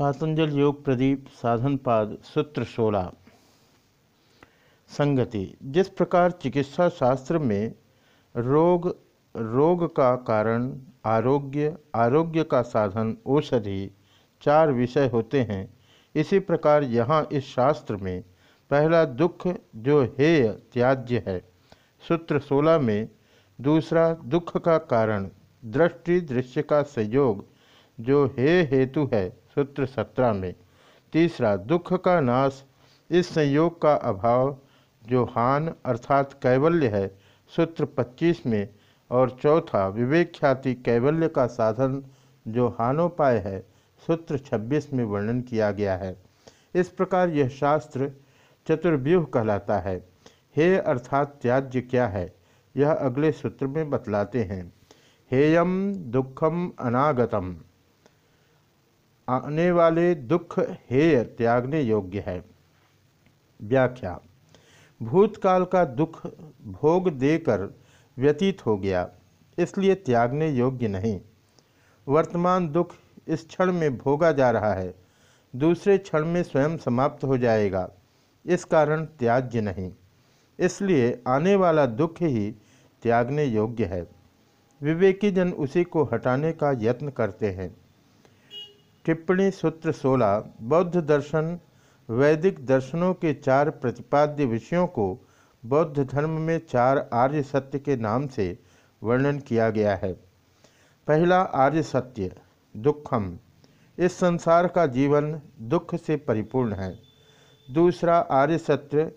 पातंजल योग प्रदीप साधनपाद, सूत्र सोलह। संगति, जिस प्रकार चिकित्सा शास्त्र में रोग रोग का कारण, आरोग्य आरोग्य का साधन, औषधि, चार विषय होते हैं, इसी प्रकार यहाँ इस शास्त्र में पहला दुख, जो हेय त्याज्य है। सूत्र सोलह में दूसरा दुख का कारण, दृष्टि दृश्य का संयोग, जो हे हेतु है सूत्र सत्रह में, तीसरा, दुख का नाश, इस संयोग का अभाव जो हान अर्थात कैवल्य है, सूत्र पच्चीस में, और चौथा विवेक ख्याति कैवल्य का साधन जो हानोपाय है, सूत्र छब्बीस में वर्णन किया गया है। इस प्रकार यह शास्त्र चतुर्व्यूह कहलाता है। हे अर्थात त्याज्य क्या है? यह अगले सूत्र में बतलाते हैं। हेयम दुखम अनागतम। आने वाले दुख, हेय, त्यागने योग्य है। व्याख्या, भूतकाल का दुख, भोग देकर व्यतीत हो गया, इसलिए त्यागने योग्य नहीं। वर्तमान दुख इस क्षण में भोगा जा रहा है, दूसरे क्षण में स्वयं समाप्त हो जाएगा, इस कारण त्याज्य नहीं। इसलिए आने वाला दुख ही त्यागने योग्य है। विवेकी जन उसी को हटाने का यत्न करते हैं। टिप्पणी सूत्र 16 बौद्ध दर्शन, वैदिक दर्शनों के चार प्रतिपाद्य विषयों को बौद्ध धर्म में चार आर्य सत्य के नाम से वर्णन किया गया है। पहला आर्य सत्य, दुखम। इस संसार का जीवन दुख से परिपूर्ण है। दूसरा आर्य सत्य,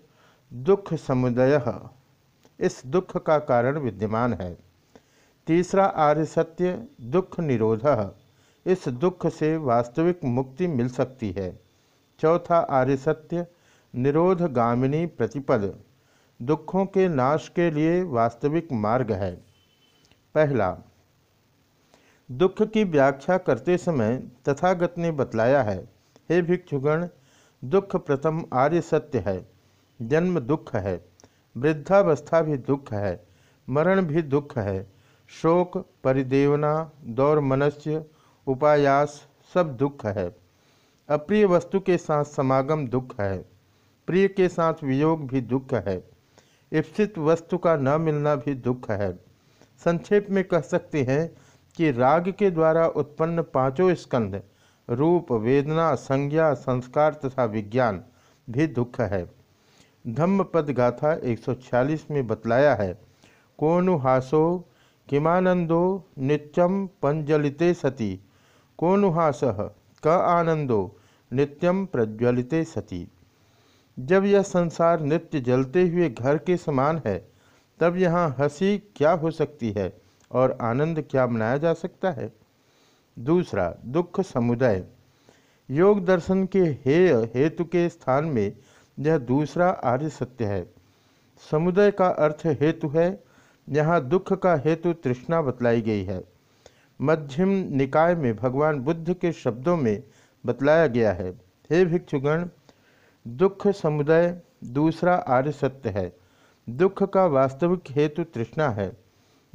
दुख समुदय। इस दुख का कारण विद्यमान है। तीसरा आर्य सत्य, दुख निरोध। इस दुख से वास्तविक मुक्ति मिल सकती है। चौथा आर्य सत्य निरोधगामिनी प्रतिपद। दुखों के नाश के लिए वास्तविक मार्ग है। पहला, दुख की व्याख्या करते समय तथागत ने बतलाया है, हे भिक्षुगण, दुख प्रथम आर्य सत्य है, जन्म दुख है, वृद्धावस्था भी दुख है, मरण भी दुख है, शोक, परिदेवना दौर मनस्य उपायास, सब दुख है। अप्रिय वस्तु के साथ समागम दुख है। प्रिय के साथ वियोग भी दुख है। इप्सित वस्तु का न मिलना भी दुख है। संक्षेप में कह सकते हैं कि राग के द्वारा उत्पन्न पाँचों स्कंध रूप, वेदना, संज्ञा, संस्कार तथा विज्ञान भी दुख है। धम्म पद गाथा 146 में बतलाया है कोनुहासो किमानंदो नित्यम पंजलिते सती। कोनुहास, क आनंदो नित्यम प्रज्वलिते सती। जब यह संसार नित्य जलते हुए घर के समान है, तब यहाँ हँसी क्या हो सकती है और आनंद क्या मनाया जा सकता है? दूसरा, दुख समुदाय। योग दर्शन के हेय हेतु के स्थान में यह दूसरा आर्य सत्य है। समुदय का अर्थ हेतु है, यहाँ दुख का हेतु तृष्णा बतलाई गई है। मध्यम निकाय में भगवान बुद्ध के शब्दों में बतलाया गया है, हे भिक्षुगण, दुख समुदाय दूसरा आर्य सत्य है। दुख का वास्तविक हेतु तृष्णा है,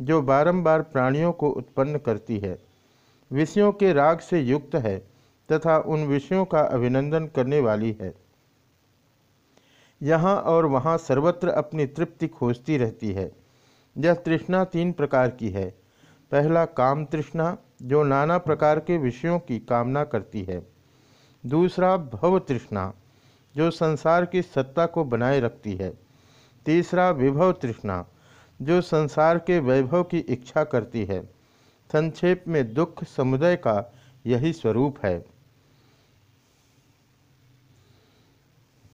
जो बारंबार प्राणियों को उत्पन्न करती है। विषयों के राग से युक्त है तथा उन विषयों का अभिनंदन करने वाली है। यहाँ और वहाँ सर्वत्र अपनी तृप्ति खोजती रहती है। यह तृष्णा तीन प्रकार की है। पहला काम तृष्णा, जो नाना प्रकार के विषयों की कामना करती है। दूसरा, भव तृष्णा, जो संसार की सत्ता को बनाए रखती है। तीसरा, विभव तृष्णा, जो संसार के वैभव की इच्छा करती है। संक्षेप में दुख समुदाय का यही स्वरूप है।